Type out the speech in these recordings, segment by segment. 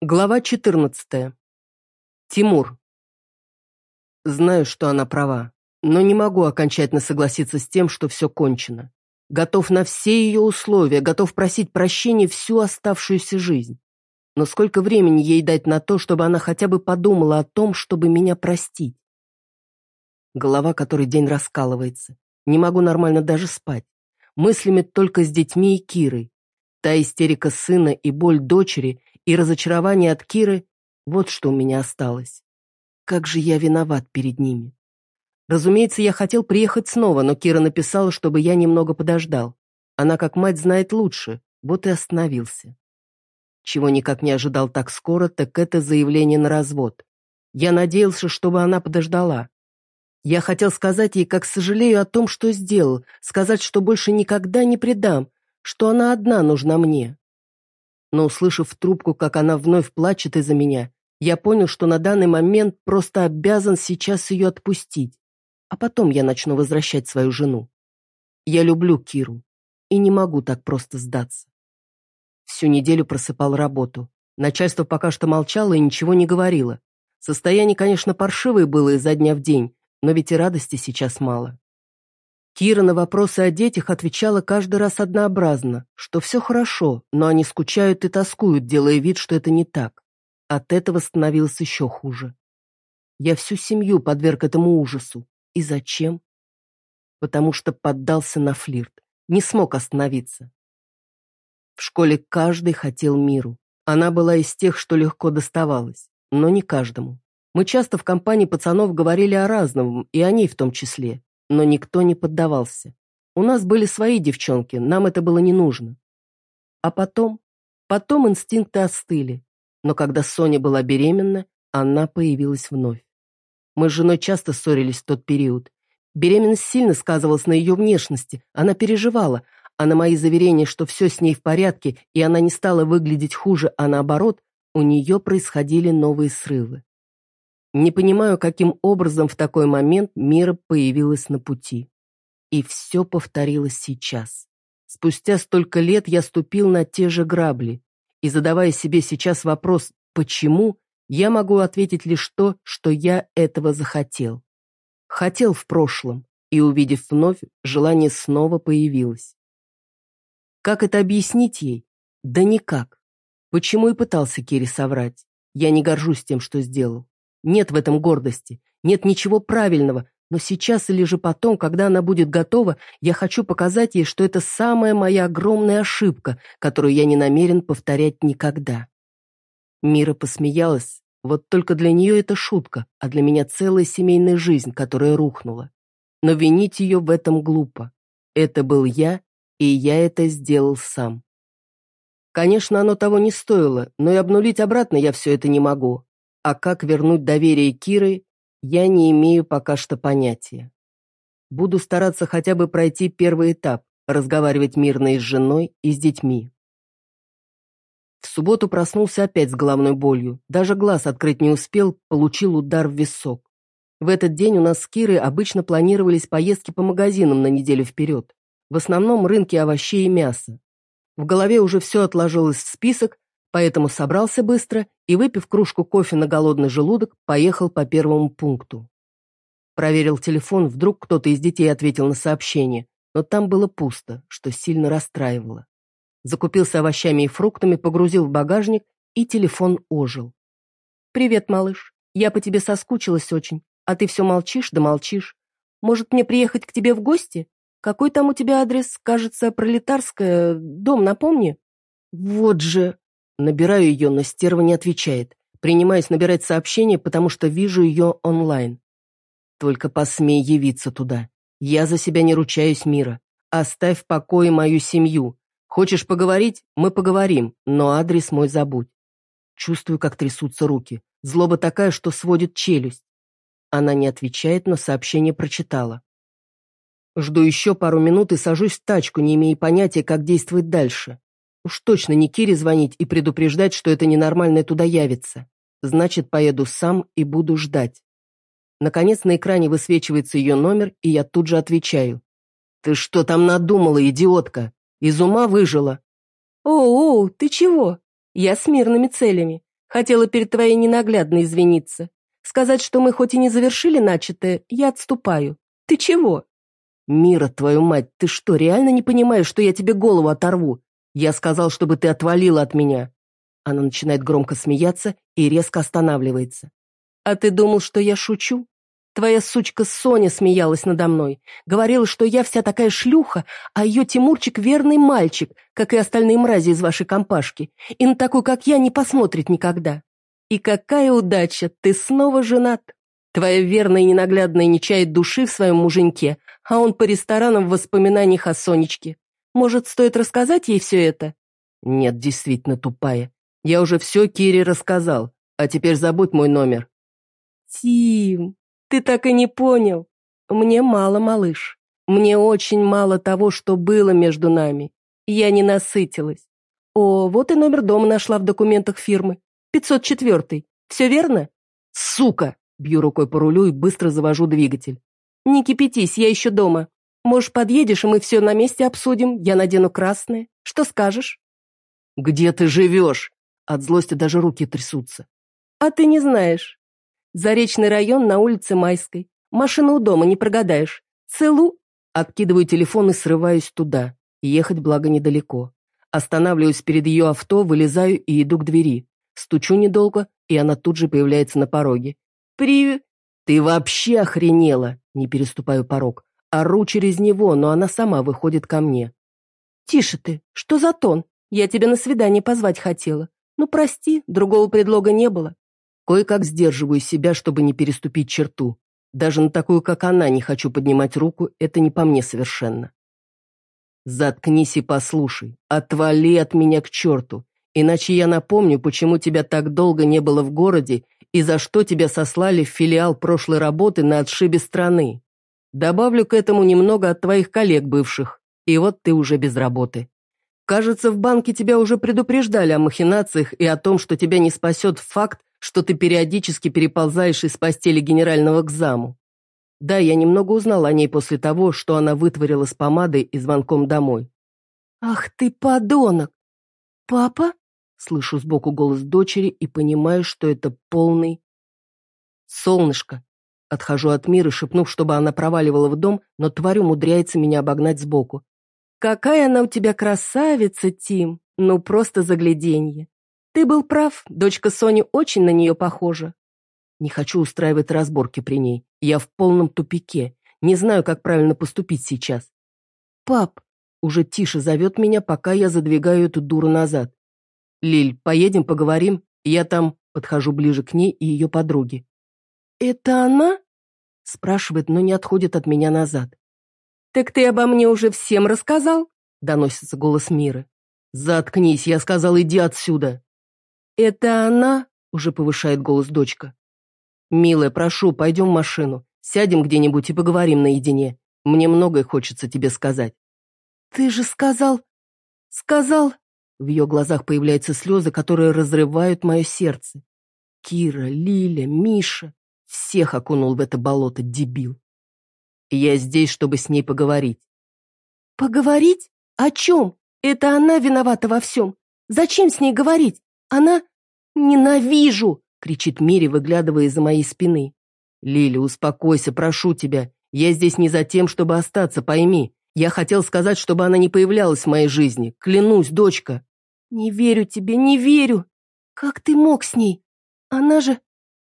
Глава 14. Тимур. Знаю, что она права, но не могу окончательно согласиться с тем, что все кончено. Готов на все ее условия, готов просить прощения всю оставшуюся жизнь. Но сколько времени ей дать на то, чтобы она хотя бы подумала о том, чтобы меня простить? Голова который день раскалывается. Не могу нормально даже спать. Мыслями только с детьми и Кирой. Та истерика сына и боль дочери и разочарование от Киры — вот что у меня осталось. Как же я виноват перед ними. Разумеется, я хотел приехать снова, но Кира написала, чтобы я немного подождал. Она, как мать, знает лучше, вот и остановился. Чего никак не ожидал так скоро, так это заявление на развод. Я надеялся, чтобы она подождала. Я хотел сказать ей, как сожалею о том, что сделал, сказать, что больше никогда не предам, что она одна нужна мне но, услышав в трубку, как она вновь плачет из-за меня, я понял, что на данный момент просто обязан сейчас ее отпустить, а потом я начну возвращать свою жену. Я люблю Киру и не могу так просто сдаться. Всю неделю просыпал работу. Начальство пока что молчало и ничего не говорило. Состояние, конечно, паршивое было изо дня в день, но ведь и радости сейчас мало. Кира на вопросы о детях отвечала каждый раз однообразно, что все хорошо, но они скучают и тоскуют, делая вид, что это не так. От этого становилось еще хуже. Я всю семью подверг этому ужасу. И зачем? Потому что поддался на флирт, не смог остановиться. В школе каждый хотел миру. Она была из тех, что легко доставалась, но не каждому. Мы часто в компании пацанов говорили о разном, и о ней в том числе но никто не поддавался. У нас были свои девчонки, нам это было не нужно. А потом, потом инстинкты остыли, но когда Соня была беременна, она появилась вновь. Мы с женой часто ссорились в тот период. Беременность сильно сказывалась на ее внешности, она переживала, а на мои заверения, что все с ней в порядке, и она не стала выглядеть хуже, а наоборот, у нее происходили новые срывы. Не понимаю, каким образом в такой момент Мира появилась на пути. И все повторилось сейчас. Спустя столько лет я ступил на те же грабли. И задавая себе сейчас вопрос «почему?», я могу ответить лишь то, что я этого захотел. Хотел в прошлом, и, увидев вновь, желание снова появилось. Как это объяснить ей? Да никак. Почему и пытался Кире соврать? Я не горжусь тем, что сделал. Нет в этом гордости, нет ничего правильного, но сейчас или же потом, когда она будет готова, я хочу показать ей, что это самая моя огромная ошибка, которую я не намерен повторять никогда. Мира посмеялась, вот только для нее это шутка, а для меня целая семейная жизнь, которая рухнула. Но винить ее в этом глупо. Это был я, и я это сделал сам. Конечно, оно того не стоило, но и обнулить обратно я все это не могу, а как вернуть доверие Киры, я не имею пока что понятия. Буду стараться хотя бы пройти первый этап, разговаривать мирно и с женой, и с детьми. В субботу проснулся опять с головной болью. Даже глаз открыть не успел, получил удар в висок. В этот день у нас с Кирой обычно планировались поездки по магазинам на неделю вперед. В основном рынки овощей и мяса. В голове уже все отложилось в список, поэтому собрался быстро и, выпив кружку кофе на голодный желудок, поехал по первому пункту. Проверил телефон, вдруг кто-то из детей ответил на сообщение, но там было пусто, что сильно расстраивало. Закупился овощами и фруктами, погрузил в багажник, и телефон ожил. «Привет, малыш. Я по тебе соскучилась очень, а ты все молчишь да молчишь. Может, мне приехать к тебе в гости? Какой там у тебя адрес? Кажется, пролетарская. Дом, напомни». «Вот же...» Набираю ее, но стерва не отвечает. Принимаюсь набирать сообщение, потому что вижу ее онлайн. Только посмей явиться туда. Я за себя не ручаюсь, Мира. Оставь в покое мою семью. Хочешь поговорить? Мы поговорим, но адрес мой забудь. Чувствую, как трясутся руки. Злоба такая, что сводит челюсть. Она не отвечает, но сообщение прочитала. Жду еще пару минут и сажусь в тачку, не имея понятия, как действовать дальше. Уж точно не Кире звонить и предупреждать, что это ненормальное туда явится. Значит, поеду сам и буду ждать. Наконец на экране высвечивается ее номер, и я тут же отвечаю. «Ты что там надумала, идиотка? Из ума выжила?» «О-о, ты чего? Я с мирными целями. Хотела перед твоей ненаглядной извиниться. Сказать, что мы хоть и не завершили начатое, я отступаю. Ты чего?» «Мира, твою мать, ты что, реально не понимаешь, что я тебе голову оторву? Я сказал, чтобы ты отвалила от меня». Она начинает громко смеяться и резко останавливается. «А ты думал, что я шучу? Твоя сучка Соня смеялась надо мной. Говорила, что я вся такая шлюха, а ее Тимурчик верный мальчик, как и остальные мрази из вашей компашки. И на такой, как я, не посмотрит никогда. И какая удача, ты снова женат. Твоя верная и ненаглядная не чает души в своем муженьке, а он по ресторанам в воспоминаниях о Сонечке. Может, стоит рассказать ей все это? Нет, действительно тупая. Я уже все Кире рассказал, а теперь забудь мой номер. Тим, ты так и не понял. Мне мало, малыш. Мне очень мало того, что было между нами. Я не насытилась. О, вот и номер дома нашла в документах фирмы. 504. Все верно? Сука! Бью рукой по рулю и быстро завожу двигатель. Не кипятись, я еще дома. Можешь, подъедешь, и мы все на месте обсудим. Я надену красное. Что скажешь? Где ты живешь? От злости даже руки трясутся. А ты не знаешь. Заречный район на улице Майской. Машина у дома, не прогадаешь. Целу...» Откидываю телефон и срываюсь туда. Ехать, благо, недалеко. Останавливаюсь перед ее авто, вылезаю и иду к двери. Стучу недолго, и она тут же появляется на пороге. «При...» «Ты вообще охренела!» Не переступаю порог. Ору через него, но она сама выходит ко мне. «Тише ты! Что за тон? Я тебя на свидание позвать хотела. Ну, прости, другого предлога не было. Кое-как сдерживаю себя, чтобы не переступить черту. Даже на такую, как она, не хочу поднимать руку, это не по мне совершенно. Заткнись и послушай. Отвали от меня к черту. Иначе я напомню, почему тебя так долго не было в городе и за что тебя сослали в филиал прошлой работы на отшибе страны. Добавлю к этому немного от твоих коллег бывших, и вот ты уже без работы. Кажется, в банке тебя уже предупреждали о махинациях и о том, что тебя не спасет факт, что ты периодически переползаешь из постели генерального к заму. Да, я немного узнал о ней после того, что она вытворила с помадой и звонком домой. «Ах ты, подонок! Папа?» Слышу сбоку голос дочери и понимаю, что это полный... «Солнышко!» Отхожу от мира, шепнув, чтобы она проваливала в дом, но тварь умудряется меня обогнать сбоку. «Какая она у тебя красавица, Тим! Ну, просто загляденье! Ты был прав, дочка Сони очень на нее похожа. Не хочу устраивать разборки при ней. Я в полном тупике. Не знаю, как правильно поступить сейчас. Пап, уже тише зовет меня, пока я задвигаю эту дуру назад. Лиль, поедем поговорим? Я там подхожу ближе к ней и ее подруге. Это она? Спрашивает, но не отходит от меня назад. «Так ты обо мне уже всем рассказал?» Доносится голос Миры. «Заткнись, я сказал, иди отсюда!» «Это она?» — уже повышает голос дочка. «Милая, прошу, пойдем в машину. Сядем где-нибудь и поговорим наедине. Мне многое хочется тебе сказать». «Ты же сказал... сказал...» В ее глазах появляются слезы, которые разрывают мое сердце. Кира, Лиля, Миша. Всех окунул в это болото, дебил. я здесь, чтобы с ней поговорить. «Поговорить? О чем? Это она виновата во всем. Зачем с ней говорить? Она... «Ненавижу!» — кричит Мири, выглядывая из-за моей спины. «Лиля, успокойся, прошу тебя. Я здесь не за тем, чтобы остаться, пойми. Я хотел сказать, чтобы она не появлялась в моей жизни. Клянусь, дочка». «Не верю тебе, не верю. Как ты мог с ней? Она же...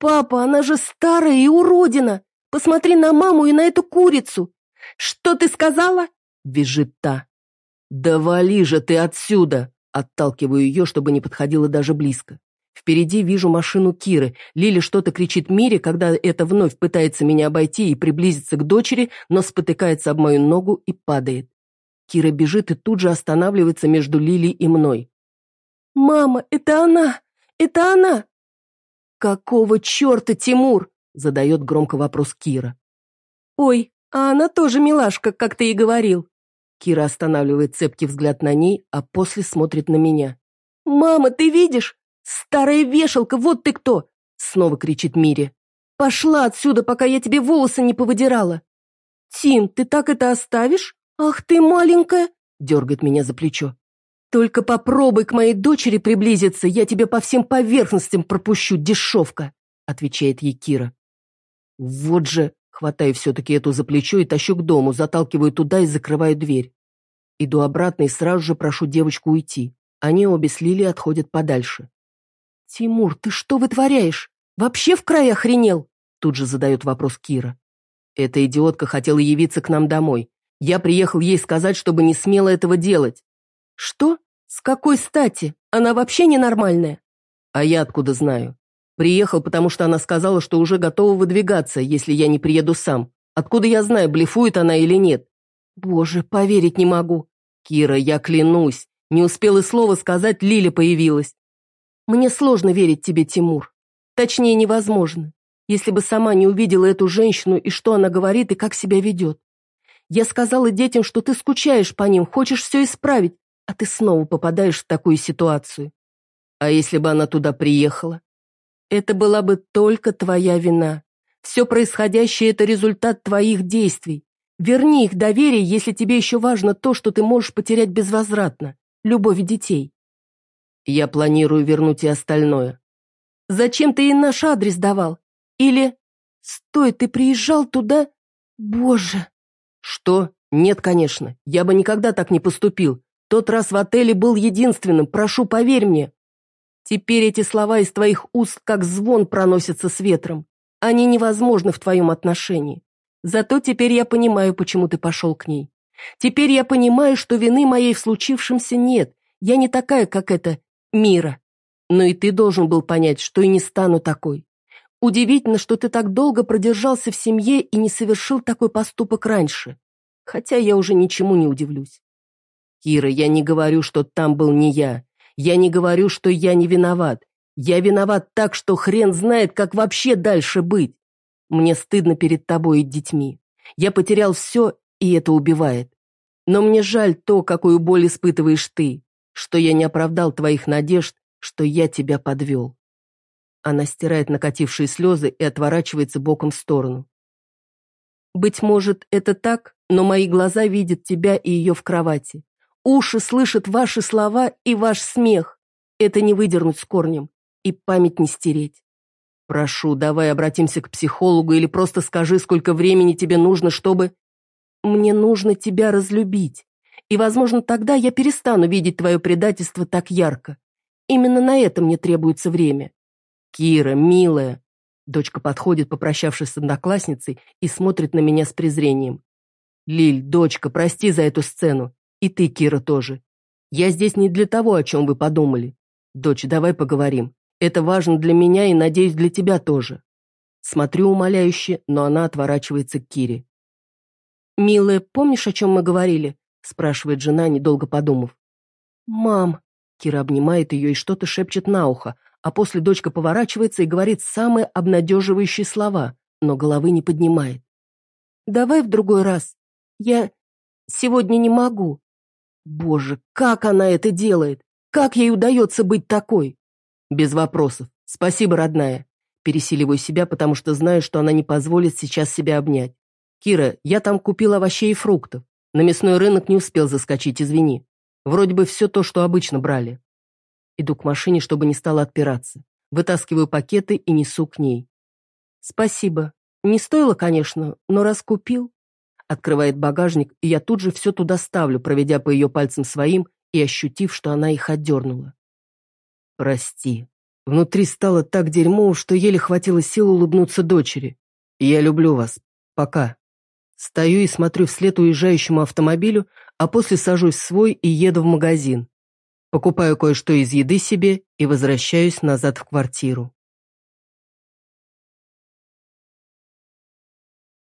Папа, она же старая и уродина. Посмотри на маму и на эту курицу. Что ты сказала?» — визжит та. «Да вали же ты отсюда!» Отталкиваю ее, чтобы не подходила даже близко. Впереди вижу машину Киры. Лили что-то кричит Мире, когда это вновь пытается меня обойти и приблизиться к дочери, но спотыкается об мою ногу и падает. Кира бежит и тут же останавливается между Лили и мной. «Мама, это она! Это она!» «Какого черта, Тимур?» — задает громко вопрос Кира. «Ой, а она тоже милашка, как ты и говорил». Кира останавливает цепкий взгляд на ней, а после смотрит на меня. «Мама, ты видишь? «Старая вешалка, вот ты кто!» Снова кричит Мири. «Пошла отсюда, пока я тебе волосы не повыдирала!» «Тим, ты так это оставишь? Ах ты маленькая!» Дергает меня за плечо. «Только попробуй к моей дочери приблизиться, я тебя по всем поверхностям пропущу, дешевка», отвечает ей Кира. Вот же, хватаю все-таки эту за плечо и тащу к дому, заталкиваю туда и закрываю дверь. Иду обратно и сразу же прошу девочку уйти. Они обе с Лили отходят подальше. «Тимур, ты что вытворяешь? Вообще в край охренел?» Тут же задает вопрос Кира. Эта идиотка хотела явиться к нам домой. Я приехал ей сказать, чтобы не смела этого делать. Что? С какой стати? Она вообще ненормальная? А я откуда знаю? Приехал, потому что она сказала, что уже готова выдвигаться, если я не приеду сам. Откуда я знаю, блефует она или нет? Боже, поверить не могу. Кира, я клянусь. Не успел и слова сказать, Лиля появилась. Мне сложно верить тебе, Тимур. Точнее, невозможно, если бы сама не увидела эту женщину и что она говорит и как себя ведет. Я сказала детям, что ты скучаешь по ним, хочешь все исправить, а ты снова попадаешь в такую ситуацию. А если бы она туда приехала? Это была бы только твоя вина. Все происходящее – это результат твоих действий. Верни их доверие, если тебе еще важно то, что ты можешь потерять безвозвратно – любовь детей. Я планирую вернуть и остальное. Зачем ты ей наш адрес давал? Или... Стой, ты приезжал туда? Боже! Что? Нет, конечно. Я бы никогда так не поступил. Тот раз в отеле был единственным, прошу, поверь мне. Теперь эти слова из твоих уст как звон проносятся с ветром. Они невозможны в твоем отношении. Зато теперь я понимаю, почему ты пошел к ней. Теперь я понимаю, что вины моей в случившемся нет. Я не такая, как эта мира. Но и ты должен был понять, что и не стану такой. Удивительно, что ты так долго продержался в семье и не совершил такой поступок раньше. Хотя я уже ничему не удивлюсь. Кира, я не говорю, что там был не я. Я не говорю, что я не виноват. Я виноват так, что хрен знает, как вообще дальше быть. Мне стыдно перед тобой и детьми. Я потерял все, и это убивает. Но мне жаль то, какую боль испытываешь ты что я не оправдал твоих надежд, что я тебя подвел. Она стирает накатившие слезы и отворачивается боком в сторону. Быть может, это так, но мои глаза видят тебя и ее в кровати. Уши слышат ваши слова и ваш смех. Это не выдернуть с корнем и память не стереть. Прошу, давай обратимся к психологу или просто скажи, сколько времени тебе нужно, чтобы... Мне нужно тебя разлюбить. И, возможно, тогда я перестану видеть твое предательство так ярко. Именно на это мне требуется время. Кира, милая. Дочка подходит, попрощавшись с одноклассницей, и смотрит на меня с презрением. Лиль, дочка, прости за эту сцену. И ты, Кира, тоже. Я здесь не для того, о чем вы подумали. Дочь, давай поговорим. Это важно для меня и, надеюсь, для тебя тоже. Смотрю умоляюще, но она отворачивается к Кире. «Милая, помнишь, о чем мы говорили? спрашивает жена, недолго подумав. «Мам!» Кира обнимает ее и что-то шепчет на ухо, а после дочка поворачивается и говорит самые обнадеживающие слова, но головы не поднимает. «Давай в другой раз. Я сегодня не могу». Боже, как она это делает? Как ей удается быть такой? Без вопросов. Спасибо, родная. Пересиливаю себя, потому что знаю, что она не позволит сейчас себя обнять. Кира, я там купил овощей и фруктов. На мясной рынок не успел заскочить, извини. Вроде бы все то, что обычно брали. Иду к машине, чтобы не стало отпираться. Вытаскиваю пакеты и несу к ней. Спасибо. Не стоило, конечно, но раз купил. Открывает багажник, и я тут же все туда ставлю, проведя по ее пальцам своим и ощутив, что она их отдернула. Прости. Внутри стало так дерьмо, что еле хватило сил улыбнуться дочери. Я люблю вас. Пока. Стою и смотрю вслед уезжающему автомобилю, а после сажусь в свой и еду в магазин. Покупаю кое-что из еды себе и возвращаюсь назад в квартиру.